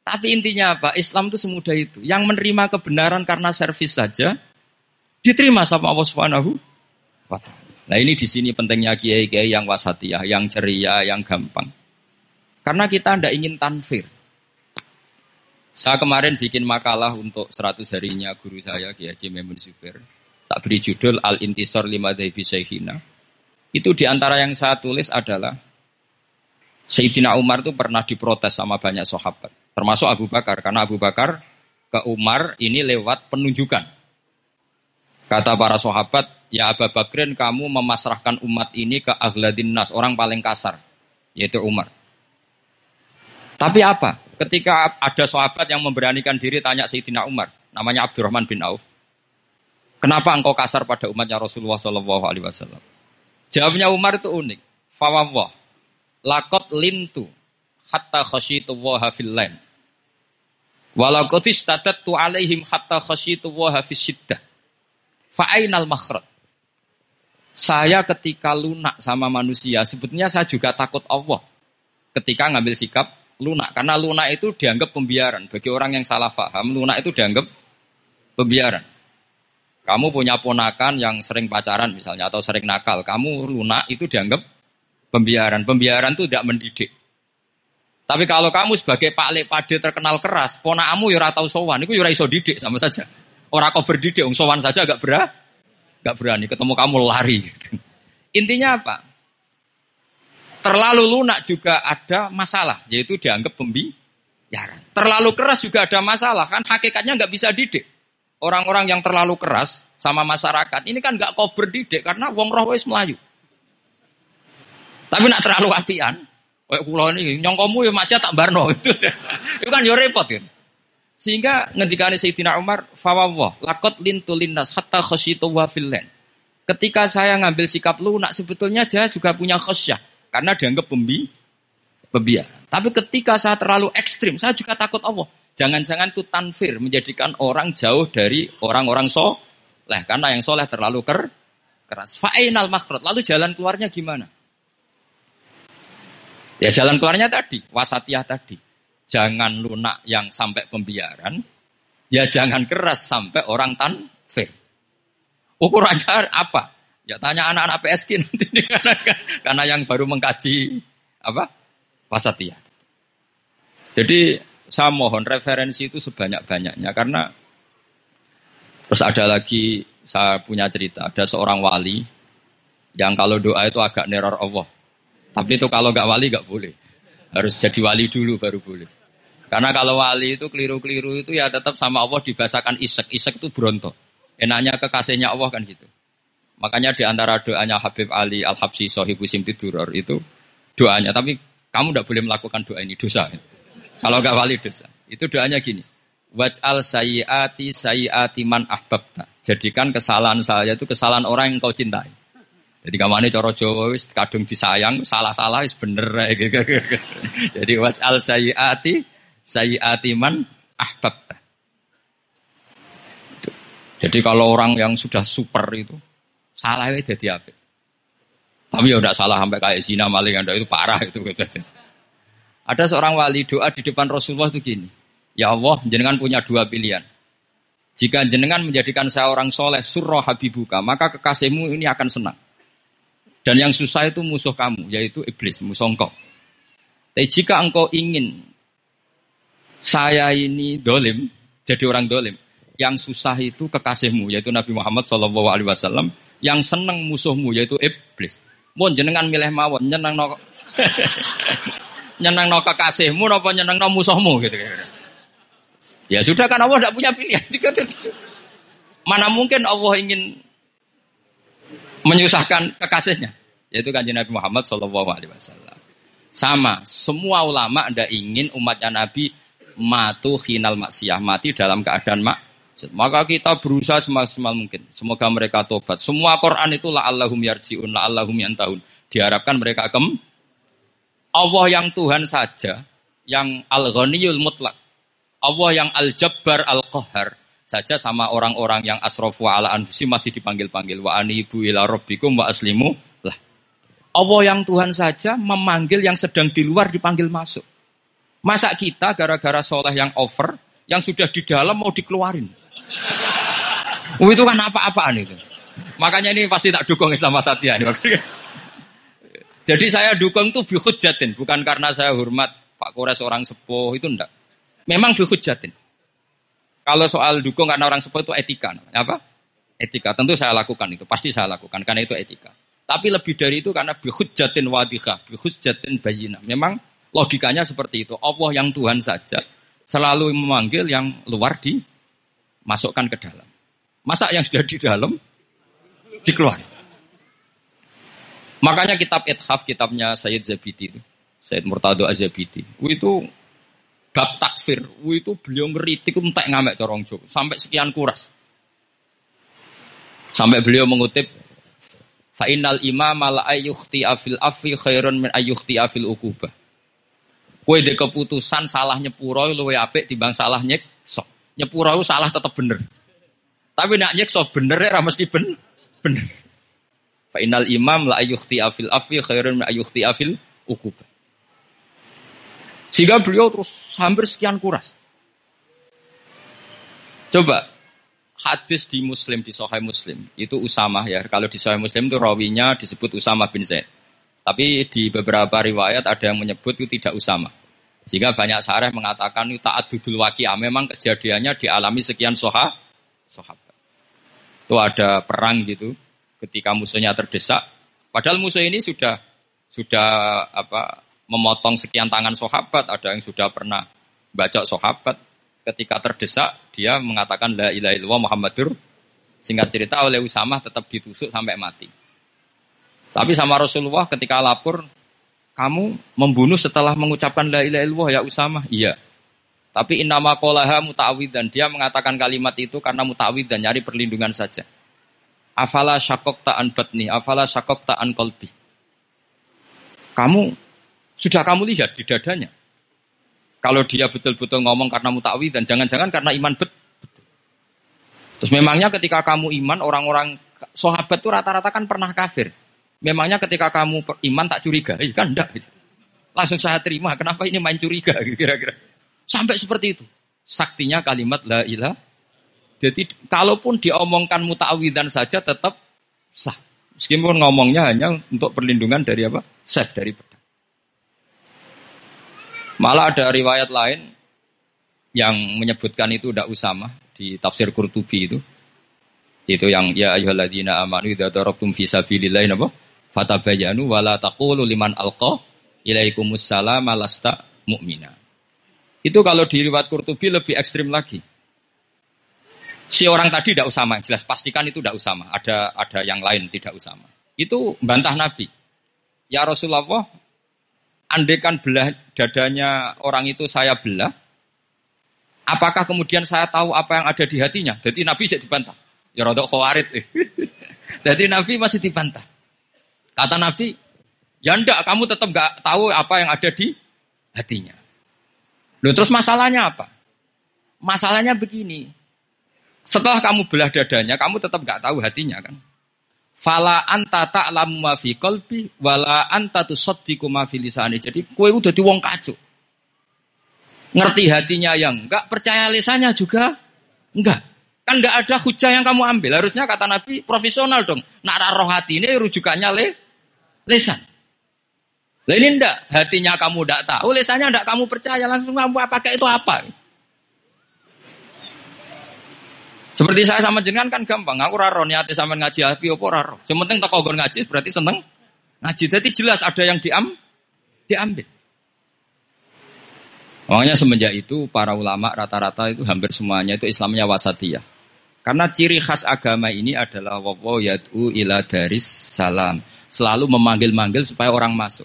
Tapi intinya apa? Islam itu semudah itu. Yang menerima kebenaran karena servis saja diterima sama Allah Subhanahu wa taala. Nah ini di sini pentingnya kiai-kiai yang wasatiyah, yang ceria, yang gampang. Karena kita tidak ingin tanfir. Saya kemarin bikin makalah untuk 100 harinya guru saya, Kiai Haji Memun. Tak beri judul Al-Intisor Lima Daibi Syekhina. Itu di antara yang saya tulis adalah Sayyidina Umar itu pernah diprotes sama banyak sahabat. Termasuk Abu Bakar. Karena Abu Bakar ke Umar ini lewat penunjukan. Kata para sahabat, ya Abu Bakrin kamu memasrahkan umat ini ke Azladin Nas, orang paling kasar, yaitu Umar. Tapi apa? Ketika ada sahabat yang memberanikan diri tanya Sayyidina Umar, namanya Abdurrahman bin Auf, kenapa engkau kasar pada umatnya Rasulullah Wasallam? Jawabnya Umar itu unik. Fawwah, lakot lintu hatta khasyitu waha fil lain. Walakotis tadat tu alaihim hatta khasyitu waha fis syiddah. Fa'ainal makhraj. Saya ketika lunak sama manusia, sebetulnya saya juga takut Allah. Ketika ngambil sikap lunak. Karena lunak itu dianggap pembiaran. Bagi orang yang salah paham, lunak itu dianggap pembiaran. Kamu punya ponakan yang sering pacaran misalnya, atau sering nakal. Kamu lunak itu dianggap pembiaran. Pembiaran itu tidak mendidik. Tapi kalau kamu sebagai Pak Lek Pade terkenal keras, ponakamu ya tahu sowan, itu ya iso didik sama saja. Orang kau berdidik, sowan saja agak berat Gak berani ketemu kamu lari. Intinya apa? Terlalu lunak juga ada masalah, yaitu dianggap pembiaran. Terlalu keras juga ada masalah, kan hakikatnya nggak bisa didik. Orang-orang yang terlalu keras sama masyarakat, ini kan nggak kau berdidik karena wong roh melayu. Tapi nak terlalu apian, kayak kulo ini nyongkomu ya masih tak barno itu. itu kan yo repot kan. Sehingga ngendikane Sayyidina Umar, fawawah, lakot lintu linnas hatta khasyitu wa fillen. Ketika saya ngambil sikap lunak, sebetulnya saya juga punya khosyah. Karena dianggap pembi, pembiar. Tapi ketika saya terlalu ekstrim, saya juga takut Allah. Jangan-jangan itu tanfir, menjadikan orang jauh dari orang-orang soleh. Karena yang soleh terlalu ker, keras. Fa'inal makhrot. Lalu jalan keluarnya gimana? Ya jalan keluarnya tadi, wasatiyah tadi jangan lunak yang sampai pembiaran, ya jangan keras sampai orang tanfir. Ukurannya apa? Ya tanya anak-anak PSG nanti karena yang baru mengkaji apa wasatiyah. Jadi saya mohon referensi itu sebanyak-banyaknya karena terus ada lagi saya punya cerita ada seorang wali yang kalau doa itu agak neror Allah. Tapi itu kalau nggak wali nggak boleh. Harus jadi wali dulu baru boleh. Karena kalau wali itu keliru-keliru itu ya tetap sama Allah dibahasakan isek. Isek itu berontok. Enaknya kekasihnya Allah kan gitu. Makanya di antara doanya Habib Ali Al-Habsi Sohibu Simtiduror itu doanya. Tapi kamu tidak boleh melakukan doa ini, dosa. Kalau nggak wali dosa. Itu doanya gini. Waj'al sayyati sayyati man ahbabta. Jadikan kesalahan saya itu kesalahan orang yang kau cintai. Jadi kamane coro Jawa wis kadung disayang, salah-salah wis bener Jadi waj'al sayyati sayyiatiman ahbab. Jadi kalau orang yang sudah super itu salah itu jadi apa? Tapi ya udah salah sampai kayak zina maling anda itu parah itu. Ada seorang wali doa di depan Rasulullah itu gini. Ya Allah, jenengan punya dua pilihan. Jika jenengan menjadikan saya orang soleh, surah habibuka, maka kekasihmu ini akan senang. Dan yang susah itu musuh kamu, yaitu iblis, musuh engkau. Tapi jika engkau ingin saya ini dolim, jadi orang dolim. Yang susah itu kekasihmu, yaitu Nabi Muhammad Wasallam. Yang seneng musuhmu, yaitu iblis. Mohon jenengan milih mawon, nyenang no, nyenang no kekasihmu, nopo nyenang no musuhmu gitu. Ya sudah kan Allah tidak punya pilihan. Mana mungkin Allah ingin menyusahkan kekasihnya, yaitu kanjeng Nabi Muhammad Shallallahu Alaihi Wasallam. Sama, semua ulama tidak ingin umatnya Nabi matu hinal maksiyah, mati dalam keadaan mak. Maka kita berusaha semaksimal mungkin. Semoga mereka tobat. Semua Quran itu la Allahum yarjiun, la Allahum yantahun. Diharapkan mereka kem. Allah yang Tuhan saja, yang al-ghaniyul mutlak. Allah yang al-jabbar al-qahar saja sama orang-orang yang asrofu ala anfusi masih dipanggil-panggil wa anibu ila rabbikum wa aslimu. Allah yang Tuhan saja memanggil yang sedang di luar dipanggil masuk. Masa kita gara-gara soleh yang over, yang sudah di dalam mau dikeluarin. Oh, itu kan apa-apaan itu. Makanya ini pasti tak dukung Islam Wasatiyah. Jadi saya dukung itu jatin, bukan karena saya hormat Pak Kores orang sepuh, itu enggak. Memang jatin. Kalau soal dukung karena orang sepuh itu etika. Apa? Etika. Tentu saya lakukan itu. Pasti saya lakukan. Karena itu etika. Tapi lebih dari itu karena jatin wadikah. jatin bayina. Memang logikanya seperti itu. Allah yang Tuhan saja selalu memanggil yang luar di masukkan ke dalam. Masa yang sudah di dalam dikeluarkan. Makanya kitab Ithaf, kitabnya Sayyid Zabidi itu. Sayyid Murtado Azabidi. Itu bab takfir. Itu beliau ngeritik entek ngamek corong. Sampai sekian kuras. Sampai beliau mengutip Fa'inal imam la ayyukhti afil afi khairun min ayyukhti afil ukubah. Kue de keputusan salah nyepuro luwe apik timbang salah nyekso. Nyepuro salah tetap bener. Tapi nak nyekso bener ya mesti ben bener. Fa'inal imam la ayyukhti afil afi khairun min ayyukhti afil ukubah. Sehingga beliau terus hampir sekian kuras. Coba hadis di Muslim di Sahih Muslim itu Usama ya. Kalau di Sahih Muslim itu rawinya disebut Usama bin Zaid. Tapi di beberapa riwayat ada yang menyebut itu tidak Usama. Sehingga banyak syarah mengatakan itu ta'adudul waqi'ah. Memang kejadiannya dialami sekian soha, sahabat. Itu ada perang gitu ketika musuhnya terdesak. Padahal musuh ini sudah sudah apa memotong sekian tangan sahabat, ada yang sudah pernah baca sahabat. Ketika terdesak, dia mengatakan la ilaha illallah Muhammadur. Singkat cerita oleh Usamah tetap ditusuk sampai mati. Tapi sama Rasulullah ketika lapor, kamu membunuh setelah mengucapkan la ilaha illallah ya Usamah? Iya. Tapi innama qolaha muta'awid dan dia mengatakan kalimat itu karena muta'awid dan nyari perlindungan saja. Afala syakok ta'an batni, afala syakok ta'an kolbi. Kamu sudah kamu lihat di dadanya. Kalau dia betul-betul ngomong karena mutawi dan jangan-jangan karena iman bet. Betul. Terus memangnya ketika kamu iman orang-orang sahabat itu rata-rata kan pernah kafir. Memangnya ketika kamu iman tak curiga, eh, kan enggak. Langsung saya terima, kenapa ini main curiga kira-kira. Sampai seperti itu. Saktinya kalimat la ilah. Jadi kalaupun diomongkan mutawidan saja tetap sah. Meskipun ngomongnya hanya untuk perlindungan dari apa? Safe dari Malah ada riwayat lain yang menyebutkan itu tidak Usama di tafsir Qurtubi itu. Itu yang ya ayyuhalladzina amanu idza darabtum fi sabilillah napa? Fatabayyanu wala taqulu liman alqa ilaikumus salam lasta mu'mina. Itu kalau di riwayat Qurtubi lebih ekstrim lagi. Si orang tadi tidak Usama, jelas pastikan itu tidak Usama. Ada ada yang lain tidak Usama. Itu bantah Nabi. Ya Rasulullah, Andaikan belah dadanya orang itu saya belah, apakah kemudian saya tahu apa yang ada di hatinya? Jadi Nabi jadi dibantah. Ya rodok khawarit. Jadi Nabi masih dibantah. Kata Nabi, ya ndak, kamu tetap gak tahu apa yang ada di hatinya. Loh, terus masalahnya apa? Masalahnya begini. Setelah kamu belah dadanya, kamu tetap gak tahu hatinya kan? Fala anta ta'lamu ma fi qalbi wala anta tusaddiqu ma fi lisani. Jadi kowe udah di wong kacuk. Ngerti hatinya yang enggak, percaya lisannya juga enggak. Kan enggak ada hujah yang kamu ambil. Harusnya kata Nabi profesional dong. Nak roh hati ini rujukannya le lisan. Lah ini enggak, hatinya kamu enggak tahu, lisannya enggak kamu percaya, langsung kamu pakai itu apa? Seperti saya sama jenengan kan gampang. Aku raro niatnya sama ngaji api apa raro. Sementing tak kau ngaji berarti seneng ngaji. Jadi jelas ada yang diam diambil. Makanya semenjak itu para ulama rata-rata itu hampir semuanya itu Islamnya wasatiyah. Karena ciri khas agama ini adalah wawo yad'u ila daris salam. Selalu memanggil-manggil supaya orang masuk.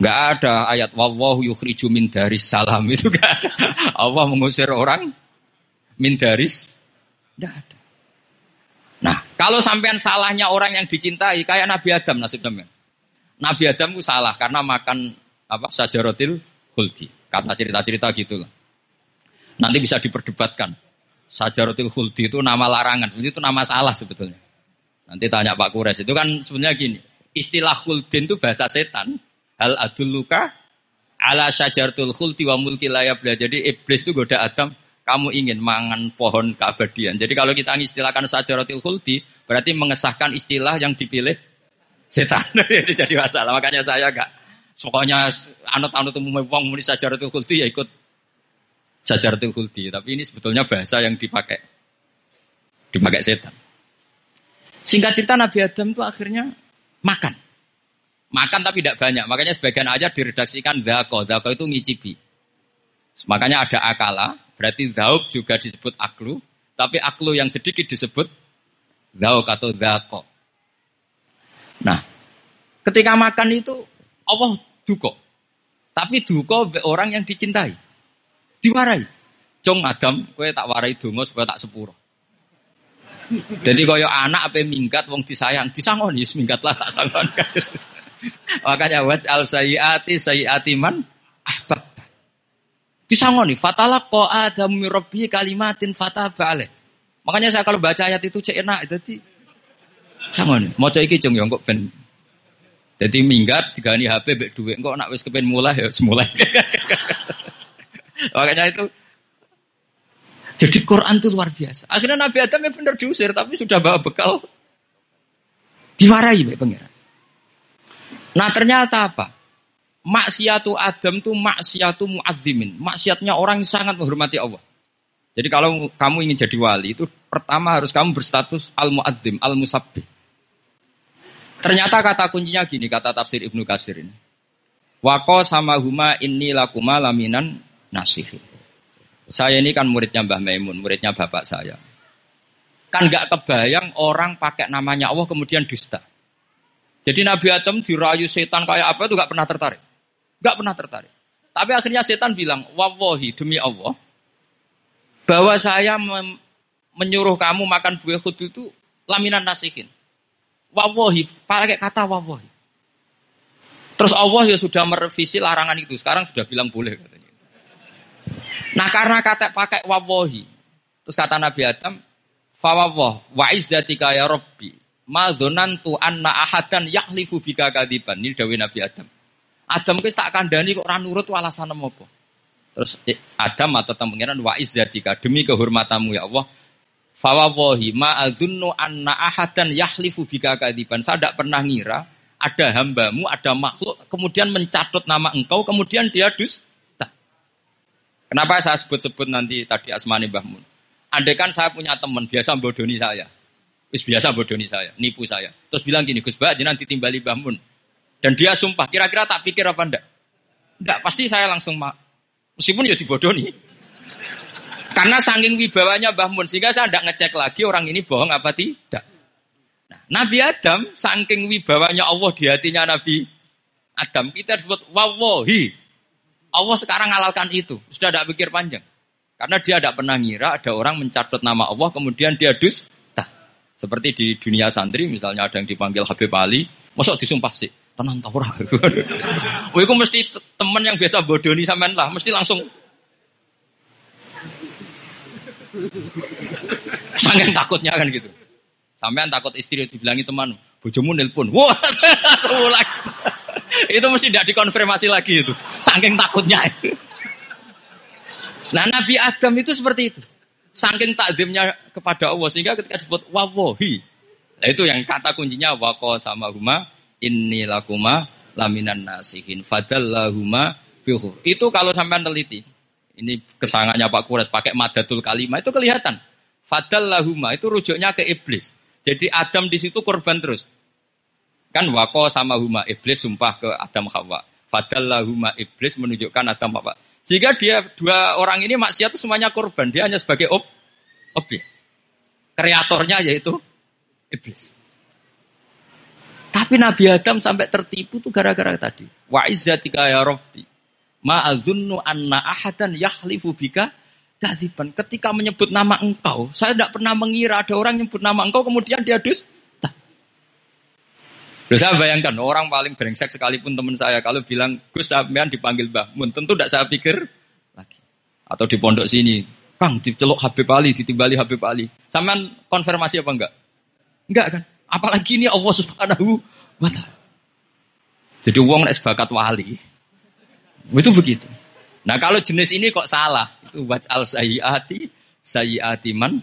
Gak ada ayat wawahu yukhriju min daris salam itu gak ada. Allah mengusir orang Mindaris? Tidak ada. Nah, kalau sampean salahnya orang yang dicintai, kayak Nabi Adam nasibnya. Nabi Adam itu salah karena makan apa sajarotil huldi. Kata cerita-cerita gitulah. Nanti bisa diperdebatkan. Sajarotil huldi itu nama larangan, itu nama salah sebetulnya. Nanti tanya Pak Kures, itu kan sebenarnya gini. Istilah huldin itu bahasa setan. Hal aduluka ala syajaratul khulti wa mulki layabla. Jadi iblis itu goda Adam, kamu ingin mangan pohon keabadian. Jadi kalau kita mengistilahkan syajaratul khulti, berarti mengesahkan istilah yang dipilih setan. Jadi masalah. Makanya saya enggak pokoknya anut-anut umum wong muni syajaratul khulti ya ikut syajaratul khulti. Tapi ini sebetulnya bahasa yang dipakai dipakai setan. Singkat cerita Nabi Adam itu akhirnya makan. Makan tapi tidak banyak. Makanya sebagian aja diredaksikan dhako. Dhako itu ngicipi. Makanya ada akala. Berarti dhauk juga disebut aklu. Tapi aklu yang sedikit disebut dhauk atau dhako. Nah, ketika makan itu Allah duko. Tapi duko orang yang dicintai. Diwarai. Cong Adam, gue tak warai dungo supaya tak sepuro. Jadi kaya anak apa minggat wong disayang, disangoni minggat lah tak sangon. Makanya al sayyati man. Disangoni fatala ko adam mirabbi kalimatin fataba alaih. Makanya saya kalau baca ayat itu cek enak jadi sangoni. Mau iki jeng yang kok jadi minggat digani HP bek duit kok nak wis kepen mulai ya semulai. Makanya itu jadi Quran itu luar biasa. Akhirnya Nabi Adam yang benar diusir tapi sudah bawa bekal diwarai baik pengiran. Nah ternyata apa? Maksiatu Adam itu maksiatu muadzimin. Maksiatnya orang yang sangat menghormati Allah. Jadi kalau kamu ingin jadi wali itu pertama harus kamu berstatus al-muadzim, al-musabbih. Ternyata kata kuncinya gini, kata tafsir Ibnu Kasir ini. Wako sama huma inni lakuma laminan nasihin. Saya ini kan muridnya Mbah Maimun, muridnya bapak saya. Kan gak kebayang orang pakai namanya Allah kemudian dusta. Jadi Nabi Adam dirayu setan kayak apa itu gak pernah tertarik. Gak pernah tertarik. Tapi akhirnya setan bilang, wawahi demi Allah, bahwa saya menyuruh kamu makan buah khudul itu laminan nasihin. Wawahi, pakai kata wawahi. Terus Allah ya sudah merevisi larangan itu. Sekarang sudah bilang boleh katanya. Nah karena kata pakai wawahi. Terus kata Nabi Adam, fawawah wa izzatika ya Rabbi tu anna ahadan yahlifu bika kadiban. Ini dawe Nabi Adam. Adam kis tak kandani kok ora nurut alasan apa? Terus Adam atau pengiran wa izzatika demi kehormatanmu ya Allah. Fawawahi ma'adhunnu anna ahadan yahlifu bika kadiban. Saya tidak pernah ngira ada hambamu, ada makhluk, kemudian mencatut nama engkau, kemudian dia dusta. Kenapa saya sebut-sebut nanti tadi Asmani Bahmun? Andai kan saya punya teman biasa bodoni saya. Wis biasa bodoni saya, nipu saya. Terus bilang gini, Gus Bah, nanti timbali bangun. Dan dia sumpah, kira-kira tak pikir apa enggak? Enggak, pasti saya langsung mak. Meskipun ya dibodoni. Karena saking wibawanya Mbah Mun, sehingga saya tidak ngecek lagi orang ini bohong apa tidak. Nah, Nabi Adam, saking wibawanya Allah di hatinya Nabi Adam, kita disebut wawohi. Allah sekarang ngalalkan itu, sudah tidak pikir panjang. Karena dia tidak pernah ngira ada orang mencatat nama Allah, kemudian dia dus seperti di dunia santri, misalnya ada yang dipanggil Habib Ali, masuk disumpah sih, tenang tau ora. Wah, itu mesti teman yang biasa bodoni sampean lah, mesti langsung Sangat takutnya kan gitu. Sampean takut istri dibilangi teman, bojomu nelpon. Wah, langsung itu mesti tidak dikonfirmasi lagi itu. Saking takutnya itu. Nah Nabi Adam itu seperti itu. Saking takdimnya kepada Allah sehingga ketika disebut wawohi. Nah, itu yang kata kuncinya wako sama huma inni lakuma laminan nasihin fadallahuma bihur. Itu kalau sampai teliti. Ini kesangannya Pak Kures pakai madatul kalimah itu kelihatan. Fadallahuma itu rujuknya ke iblis. Jadi Adam di situ korban terus. Kan wako sama huma iblis sumpah ke Adam Hawa. Fadallahuma iblis menunjukkan Adam Hawa. Jika dia dua orang ini maksiat itu semuanya korban, dia hanya sebagai ob, objek. Kreatornya yaitu iblis. Tapi Nabi Adam sampai tertipu tuh gara-gara tadi. Wa izzatika ya Rabbi. Ma'adhunnu anna ahadan yahlifu bika kadiban. Ketika menyebut nama engkau, saya tidak pernah mengira ada orang menyebut nama engkau kemudian dia dus Loh, saya bayangkan orang paling brengsek sekalipun teman saya kalau bilang Gus sampean dipanggil Mbah Mun, tentu tidak saya pikir lagi. Atau di pondok sini, Kang diceluk Habib Ali, ditimbali Habib Ali. Sampean konfirmasi apa enggak? Enggak kan? Apalagi ini Allah Subhanahu wa taala. Jadi uang nek sebakat wali. Itu begitu. Nah kalau jenis ini kok salah, itu waj'al sayyiati sayyiati man